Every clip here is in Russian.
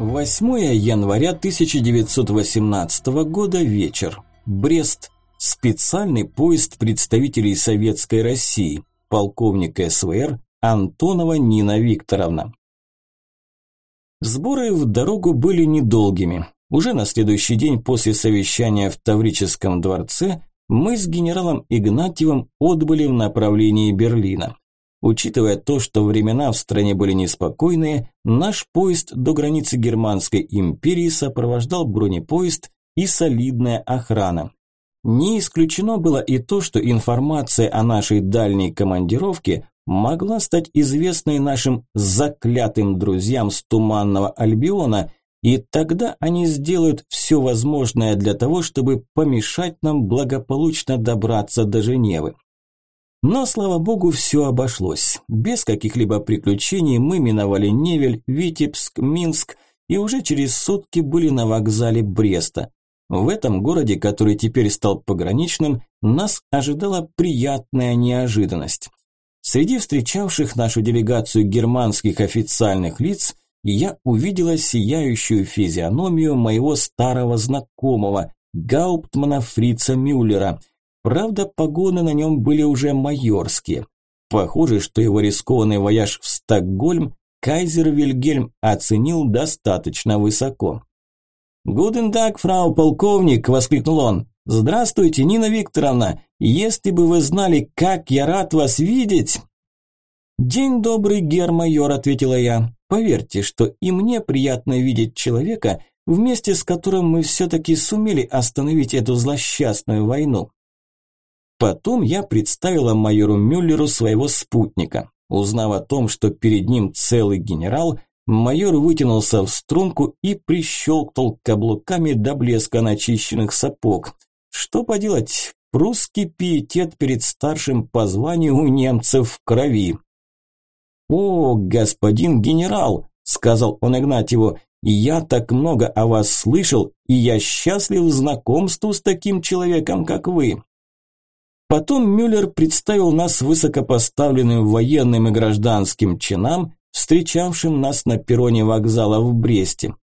8 января 1918 года, вечер. Брест. Специальный поезд представителей Советской России. Полковник СВР Антонова Нина Викторовна. Сборы в дорогу были недолгими. Уже на следующий день после совещания в Таврическом дворце мы с генералом Игнатьевым отбыли в направлении Берлина. Учитывая то, что времена в стране были неспокойные, наш поезд до границы Германской империи сопровождал бронепоезд и солидная охрана. Не исключено было и то, что информация о нашей дальней командировке могла стать известной нашим заклятым друзьям с Туманного Альбиона, и тогда они сделают все возможное для того, чтобы помешать нам благополучно добраться до Женевы. Но, слава богу, все обошлось. Без каких-либо приключений мы миновали Невель, Витебск, Минск и уже через сутки были на вокзале Бреста. В этом городе, который теперь стал пограничным, нас ожидала приятная неожиданность. Среди встречавших нашу делегацию германских официальных лиц я увидела сияющую физиономию моего старого знакомого, гауптмана Фрица Мюллера – Правда, погоны на нем были уже майорские. Похоже, что его рискованный вояж в Стокгольм кайзер Вильгельм оценил достаточно высоко. «Гуден даг, фрау полковник!» – воскликнул он. «Здравствуйте, Нина Викторовна! Если бы вы знали, как я рад вас видеть!» «День добрый, гермайор», – ответила я. «Поверьте, что и мне приятно видеть человека, вместе с которым мы все-таки сумели остановить эту злосчастную войну. Потом я представила майору Мюллеру своего спутника. Узнав о том, что перед ним целый генерал, майор вытянулся в струнку и прищелкнул каблуками до блеска начищенных сапог. Что поделать, прусский пиетет перед старшим по званию у немцев в крови. «О, господин генерал!» – сказал он Игнатьеву. «Я так много о вас слышал, и я счастлив знакомству с таким человеком, как вы. Потом Мюллер представил нас высокопоставленным военным и гражданским чинам, встречавшим нас на перроне вокзала в Бресте.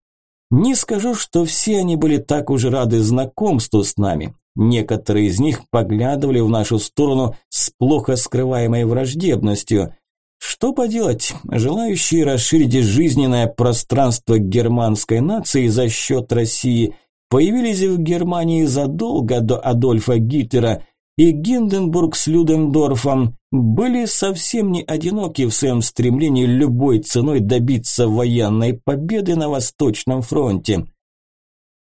Не скажу, что все они были так уж рады знакомству с нами. Некоторые из них поглядывали в нашу сторону с плохо скрываемой враждебностью. Что поделать, желающие расширить жизненное пространство германской нации за счет России появились в Германии задолго до Адольфа Гитлера – и Гинденбург с Людендорфом были совсем не одиноки в своем стремлении любой ценой добиться военной победы на Восточном фронте.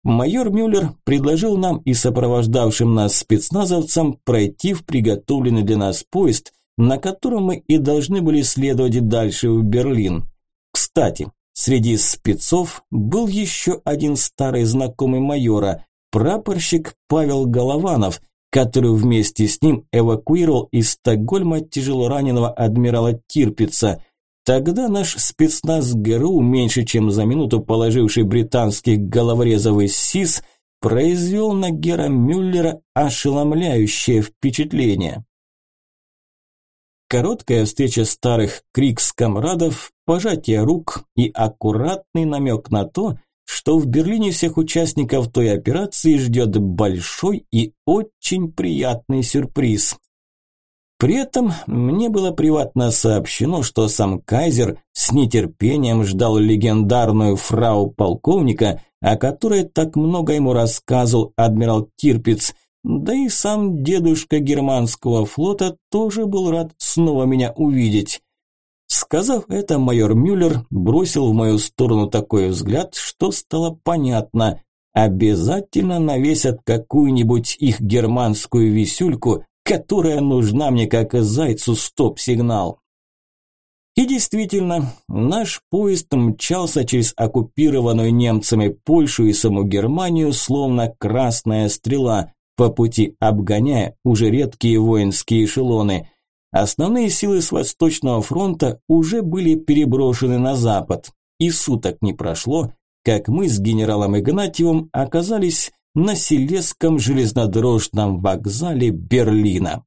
Майор Мюллер предложил нам и сопровождавшим нас спецназовцам пройти в приготовленный для нас поезд, на котором мы и должны были следовать дальше в Берлин. Кстати, среди спецов был еще один старый знакомый майора, прапорщик Павел Голованов, который вместе с ним эвакуировал из Стокгольма тяжело раненого адмирала Тирпица. Тогда наш спецназ ГРУ, меньше чем за минуту положивший британских головорезов из СИС, произвел на Гера Мюллера ошеломляющее впечатление. Короткая встреча старых крикс-комрадов, пожатие рук и аккуратный намек на то, что в Берлине всех участников той операции ждет большой и очень приятный сюрприз. При этом мне было приватно сообщено, что сам Кайзер с нетерпением ждал легендарную фрау полковника, о которой так много ему рассказывал адмирал Тирпиц, да и сам дедушка германского флота тоже был рад снова меня увидеть. Сказав это, майор Мюллер бросил в мою сторону такой взгляд, что стало понятно. Обязательно навесят какую-нибудь их германскую висюльку, которая нужна мне как зайцу стоп-сигнал. И действительно, наш поезд мчался через оккупированную немцами Польшу и саму Германию, словно красная стрела, по пути обгоняя уже редкие воинские эшелоны – Основные силы с Восточного фронта уже были переброшены на запад, и суток не прошло, как мы с генералом Игнатьевым оказались на Селесском железнодорожном вокзале Берлина.